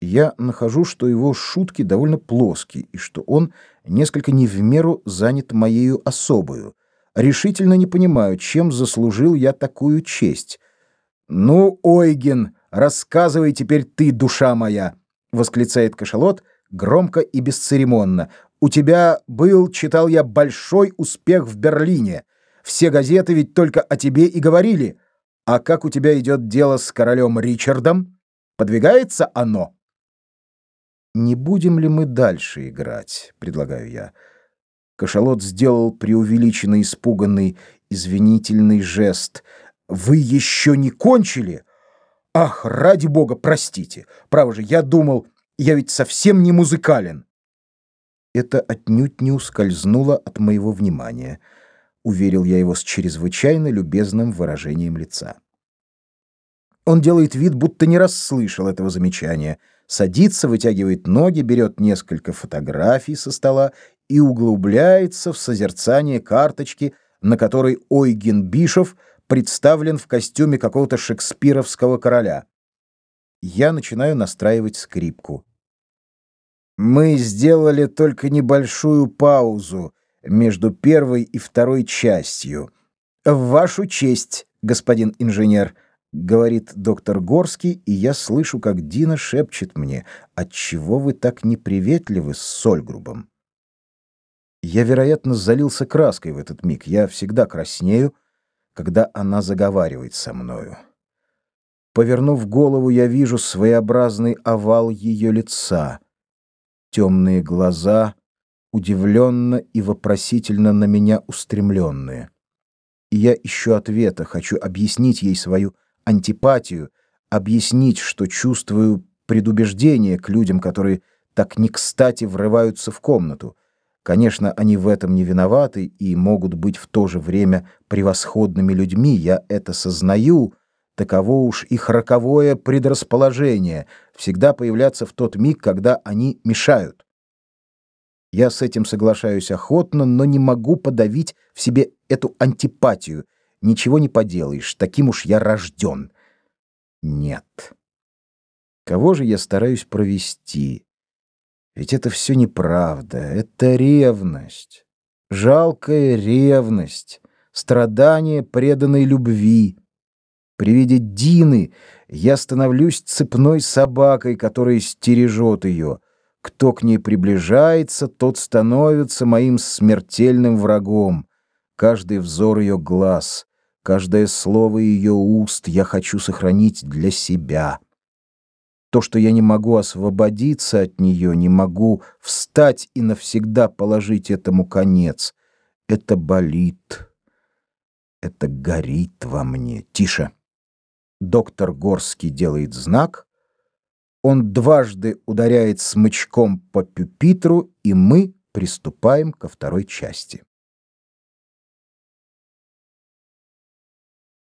Я нахожу, что его шутки довольно плоские и что он несколько не в меру занят моею особою. Решительно не понимаю, чем заслужил я такую честь. «Ну, Ойген, рассказывай теперь ты, душа моя!» — восклицает кашалот громко и бесцеремонно. «У тебя был, читал я, большой успех в Берлине. Все газеты ведь только о тебе и говорили. А как у тебя идет дело с королем Ричардом? Подвигается оно?» «Не будем ли мы дальше играть?» — предлагаю я. Кашалот сделал преувеличенно испуганный, извинительный жест. «Вы еще не кончили? Ах, ради бога, простите! Право же, я думал, я ведь совсем не музыкален!» Это отнюдь не ускользнуло от моего внимания. Уверил я его с чрезвычайно любезным выражением лица. Он делает вид, будто не расслышал этого замечания — садится, вытягивает ноги, берет несколько фотографий со стола и углубляется в созерцание карточки, на которой Ойген Бишов представлен в костюме какого-то шекспировского короля. Я начинаю настраивать скрипку. Мы сделали только небольшую паузу между первой и второй частью. В вашу честь, господин инженер, — говорит доктор Горский, и я слышу, как Дина шепчет мне, «Отчего вы так неприветливы с Сольгрубом?» Я, вероятно, залился краской в этот миг. Я всегда краснею, когда она заговаривает со мною. Повернув голову, я вижу своеобразный овал ее лица. Темные глаза, удивленно и вопросительно на меня устремленные. И я ищу ответа, хочу объяснить ей свою антипатию, объяснить, что чувствую предубеждение к людям, которые так не кстати врываются в комнату. Конечно, они в этом не виноваты и могут быть в то же время превосходными людьми, я это сознаю, таково уж их роковое предрасположение всегда появляться в тот миг, когда они мешают. Я с этим соглашаюсь охотно, но не могу подавить в себе эту антипатию — Ничего не поделаешь, таким уж я рожден. Нет. Кого же я стараюсь провести? Ведь это все неправда, это ревность. Жалкая ревность, страдание преданной любви. При виде Дины я становлюсь цепной собакой, которая стережет ее. Кто к ней приближается, тот становится моим смертельным врагом. Каждый взор ее глаз, Каждое слово ее уст я хочу сохранить для себя. То, что я не могу освободиться от нее, не могу встать и навсегда положить этому конец, это болит, это горит во мне. Тише. Доктор Горский делает знак. Он дважды ударяет смычком по пюпитру, и мы приступаем ко второй части.